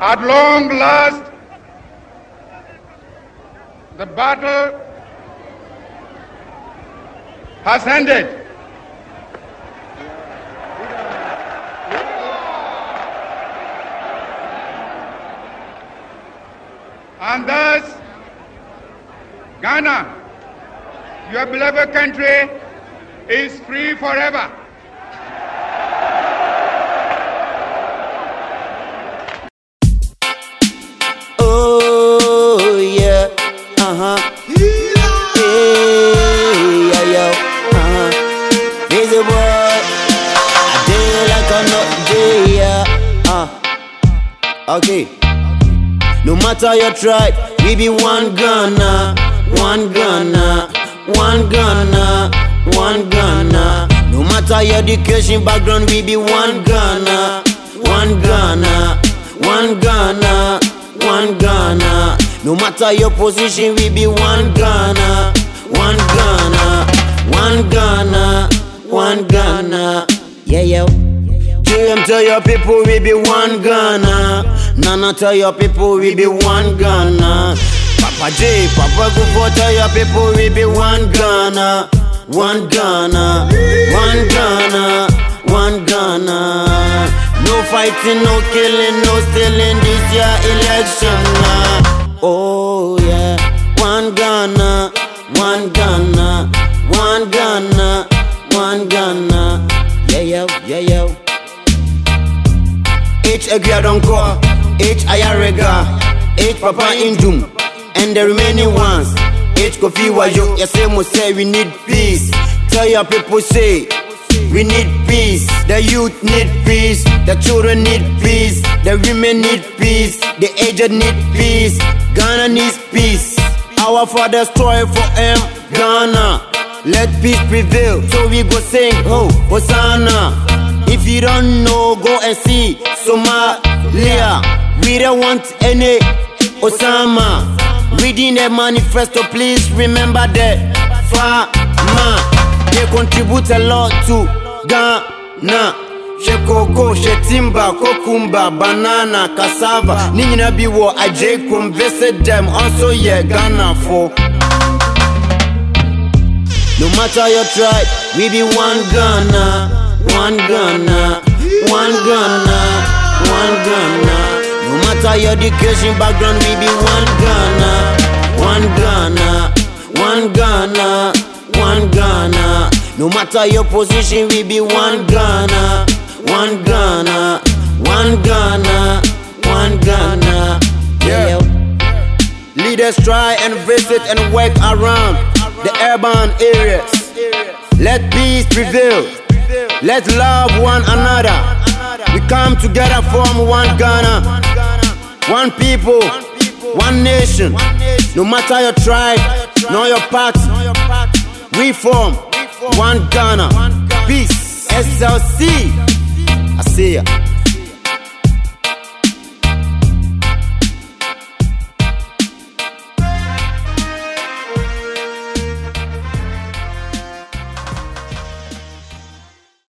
At long last, the battle has ended. And thus, Ghana, your beloved country, is free forever. Huh. Hey, yeah, yo, uh I did like a not day, yeah, uh. Okay. No matter your tribe, we be one Ghana, one Ghana, one Ghana, one Ghana. No matter your education background, we be one Ghana, one Ghana, one Ghana, one Ghana. No matter your position, we be one Ghana, one Ghana, one Ghana, one Ghana. Yeah, yo. JM tell your people we be one Ghana. Nana tell your people we be one Ghana. Papa J, Papa Kufuor tell your people we be one Ghana. One Ghana, one Ghana, one Ghana. No fighting, no killing, no stealing this year election. nah. Oh yeah, one Ghana, one Ghana, one Ghana, one Ghana. Yeah yo, yeah yo. H Agriadonko, H Ayariga, H Papa Nduom, and the remaining ones. H Kofi Wayo, yes, mo say we need peace. Tell your people say we need peace. The youth need peace. The children need peace. The women need peace. The aged need peace. Ghana needs peace. Our fathers toil for him, Ghana. Let peace prevail. So we go sing, oh, Hosanna. If you don't know, go and see Somalia. We don't want any Osama. Reading the manifesto, please remember that farmer. They contribute a lot to Ghana. She cocoa, she timber, cucumber, banana, cassava. Ni nyina bi wɔ agye kurom visit them also yeah Ghana for. No matter your tribe, we be one Ghana, one Ghana, one Ghana, one Ghana. No matter your education background, we be one Ghana, one Ghana, one Ghana, one Ghana. No matter your position, we be one Ghana, one Ghana, one Ghana, one Ghana. Yeah. Leaders try and visit and work around the urban areas. Let peace prevail. Let love one another. We come together, form one Ghana, one people, one nation. No matter your tribe, nor your party, we form one Ghana. Peace. SLC. I see ya.